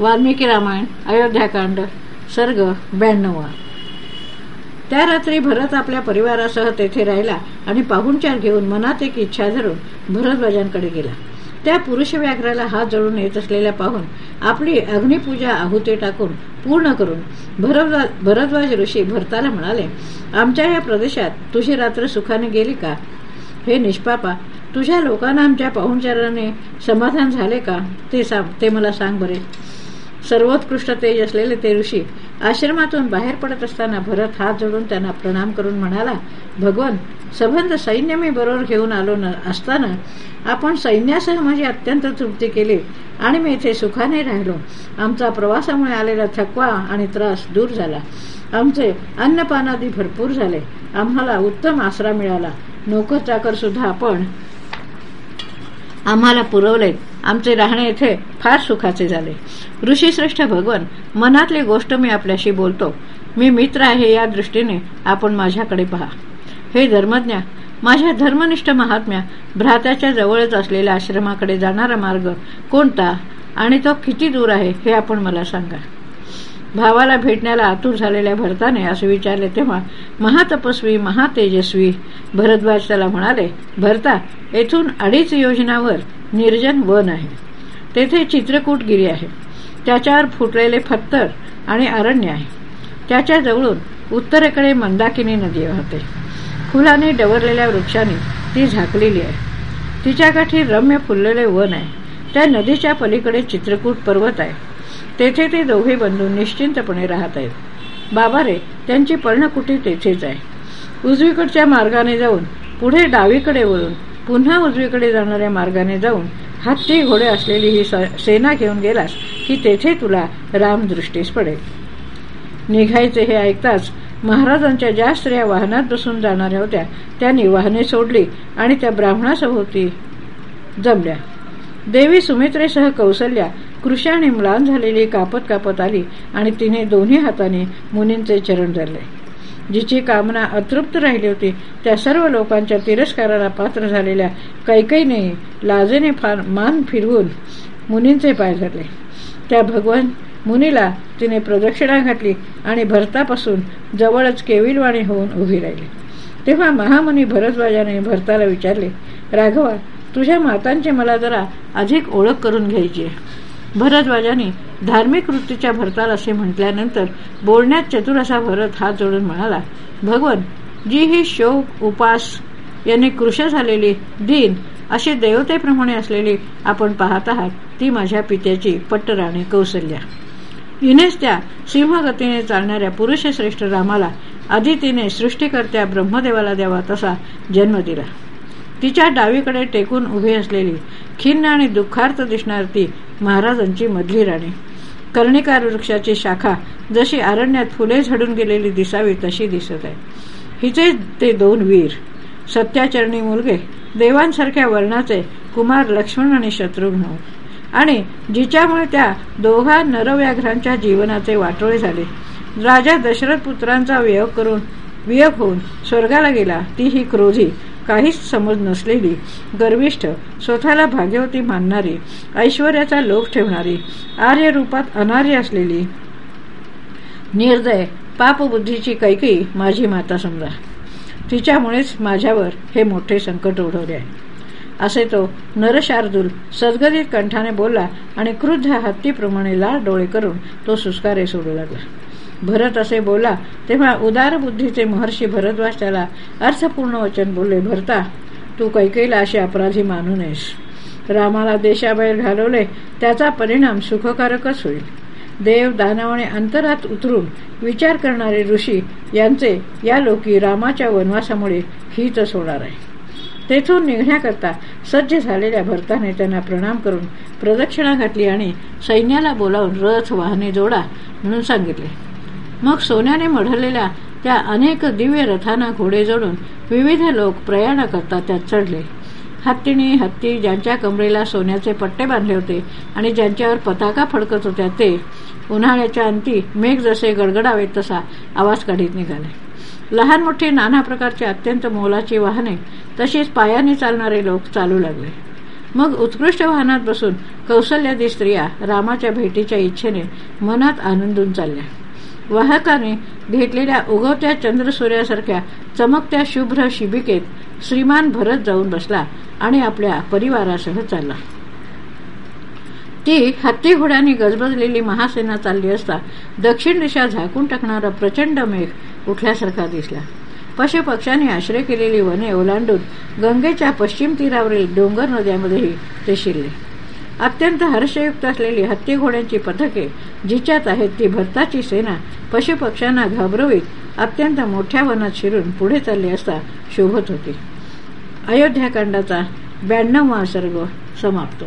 वाल्मिकी रामायण अयोध्याकांड सर्ग ब्याण्णवा. त्या रात्री भरत आपल्या परिवारासह तेथे राहिला आणि पाहुणचार घेऊन मनात एक इच्छा धरून भरतवाजांकडे गेला. त्या पुरुष व्याघ्राला हात जळून येत असलेल्या पाहून आपली अग्निपूजा आहुती टाकून पूर्ण करून भरद्वाज भरद्वाज ऋषी भरताला म्हणाले आमच्या या प्रदेशात तुझी रात्र सुखाने गेली का? हे निष्पापा तुझ्या लोकांना आमच्या पाहुणचाराने समाधान झाले का? ते सांग ते मला सांग बरे. सर्वोत्कृष्ट तेज असलेले ते ऋषी आश्रमातून बाहेर पडत असताना भरत हात जोडून त्यांना प्रणाम करून म्हणाला भगवान सबंध सैन्य मी बरोबर घेऊन आलो न असताना आपण सैन्यासह माझी अत्यंत तृप्ती केली आणि मी इथे सुखाने राहिलो. आमचा प्रवासामुळे आलेला थकवा आणि त्रास दूर झाला. आमचे अन्नपानादी भरपूर झाले. आम्हाला उत्तम आसरा मिळाला. नोकर चाकर सुद्धा आपण आम्हाला पुरवले आमचे राहणे येथे फार सुखाचे झाले. ऋषीश्रेष्ठ भगवान मनातली गोष्ट मी आपल्याशी बोलतो. मी मित्र आहे या दृष्टीने आपण माझ्याकडे पहा. हे धर्मज्ञा माझ्या धर्मनिष्ठ महात्म्या भ्रात्याच्या जवळच असलेल्या आश्रमाकडे जाणारा मार्ग कोणता आणि तो किती दूर आहे हे आपण मला सांगा. भावाला भेटण्याला आतुर झालेल्या भरताने असे विचारले तेव्हा महातपस्वी महातेजस्वी भरद्वाज त्याला म्हणाले भरता येथून अडीच योजनावर निर्जन वन आहे. तेथे चित्रकूटगिरी आहे. त्याच्यावर फुटलेले फत्तर आणि अरण्य आहे. त्याच्या जवळून उत्तरेकडे मंदाकिनी नदी वाहते. फुलाने डवरलेल्या वृक्षाने ती झाकलेली आहे. तिच्या काठी रम्य फुललेले वन आहे. त्या नदीच्या पलीकडे चित्रकूट पर्वत आहे. तेथे ते दोघे बंधू निश्चिंतपणे राहत आहेत. बाबा रे त्यांची पर्णकुटी तेथेच आहे. उजवीकडच्या मार्गाने जाऊन पुढे डावीकडे वळून पुन्हा उजवीकडे जाणाऱ्या मार्गाने जाऊन हत्ती घोडे असलेली ही सेना घेऊन गेलास की तेथे तुला राम दृष्टीस पडेल. निघायचे हे ऐकताच महाराजांच्या ज्या स्त्रिया वाहनात बसून जाणाऱ्या होत्या त्यांनी वाहने सोडली आणि त्या ब्राह्मणासभोवती जमल्या. देवी सुमित्रेसह कौसल्या कृशाने म्लान झालेली कापत कापत आली आणि तिने दोन्ही हाताने मुनींचे चरण धरले. जिची कामना अतृप्त राहिली होती त्या सर्व लोकांच्या तिरस्काराला पात्र झालेल्या कैकईने लाजेने फार मान फिरवून मुनींचे पाय धरले. त्या भगवान मुनीला तिने प्रदक्षिणा घातली आणि भरतापासून जवळच केविलवाणी होऊन उभी राहिली. तेव्हा महामुनी भरतवाजाने भरताला विचारले राघवा तुझ्या मातांची मला जरा अधिक ओळख करून घ्यायची आहे. भरद्वाजाने धार्मिक वृत्तीच्या भरताल असे म्हटल्यानंतर बोलण्यात चतुर असा भरत हात जोडून म्हणाला भगवन जी ही शोक उपास यांनी कृश झालेली दिन अशी देवतेप्रमाणे असलेली आपण पाहत आहात ती माझ्या पित्याची पट्टराणी कौशल्या हिनेच त्या सिंहगतीने चालणाऱ्या पुरुषश्रेष्ठ रामाला आधी तिने सृष्टीकर्त्या ब्रह्मदेवाला द्यावा तसा जन्म दिला. तिच्या डावीकडे टेकून उभी असलेली खिन्न आणि दुःखार्थ दिसणार ती महाराजांची मधली राणी. कर्णिकार वृक्षाची शाखा जशी अरण्यात फुले झडून गेलेली दिसावी तशी दिसत आहे. हिचे ते दोन वीर सत्याचरणी मुलगे देवांसारख्या वर्णाचे कुमार लक्ष्मण आणि शत्रुघ्न आणि जिच्यामुळे त्या दोघा नरव्याघ्रांच्या जीवनाचे वाटोळे झाले. राजा दशरथ पुत्रांचा वियोग करून वियोग होऊन स्वर्गाला गेला. ती ही क्रोधी काहीच समज नसलेली गर्विष्ठ स्वतःला भाग्यवती मानणारी ऐश्वर्याचा लोभ ठेवणारी आर्य रूपात अनार्य असलेली. निर्दय पापबुद्धीची कैकी माझी माता समजा. तिच्यामुळेच माझ्यावर हे मोठे संकट ओढवले आहे. असे तो नरशार्दूल सद्गदित कंठाने बोलला आणि क्रुद्ध हत्तीप्रमाणे लाल डोळे करून तो सुस्कारे सोडू लागला. भरत असे बोला तेव्हा उदार बुद्धीचे महर्षी भरद्वाज त्याला अर्थपूर्ण वचन बोलले भरता तू कैकेला असे अपराधी मानू नयेस. रामाला देशाबाहेर घालवले त्याचा परिणाम सुखकारकच होईल. देव दानवाने अंतरात उतरून विचार करणारे ऋषी यांचे या लोकी रामाच्या वनवासामुळे हितच होणार आहे. तेथून निघण्याकरता सज्ज झालेल्या भरताने त्यांना प्रणाम करून प्रदक्षिणा घातली आणि सैन्याला बोलावून रथ वाहने जोडा म्हणून सांगितले. मग सोन्याने मढलेल्या त्या अनेक दिव्य रथांना घोडे जोडून विविध लोक प्रयाण करता त्यात चढले. हत्तीने हत्ती ज्यांच्या कमरेला सोन्याचे पट्टे बांधले होते आणि ज्यांच्यावर पताका फडकत होत्या ते उन्हाळ्याच्या अंती मेघ जसे गडगडावेत तसा आवाज काढीत निघाले. लहान मोठी नाना प्रकारचे अत्यंत मोलाची वाहने तशीच पायाने चालणारे लोक चालू लागले. मग उत्कृष्ट वाहनात बसून कौशल्यादी स्त्रिया रामाच्या भेटीच्या इच्छेने मनात आनंदून चालल्या. वाहकाने घेतलेल्या उगवत्या चंद्रसूर्यासारख्या चमकत्या शुभ्र शिबिकेत श्रीमान भरत जाऊन बसला आणि आपल्या परिवारासह चालला. ती हत्ती घोड्याने गजबजलेली महासेना चालली असता दक्षिण दिशा झाकून टाकणारा प्रचंड मेघ उठल्यासारखा दिसला. पशुपक्ष्यांनी आश्रय केलेली वने ओलांडून गंगेच्या पश्चिम तीरावरील डोंगर नद्यामध्येही ते शिरले. अत्यंत हर्षयुक्त असलेली हत्ती घोड्यांची पथके जिच्यात आहेत ती भरताची सेना पशुपक्ष्यांना घाबरवीत अत्यंत मोठ्या वनात शिरून पुढे चालली असता शोभत होती. अयोध्याकांडाचा ब्याण्णव सर्ग समाप्त.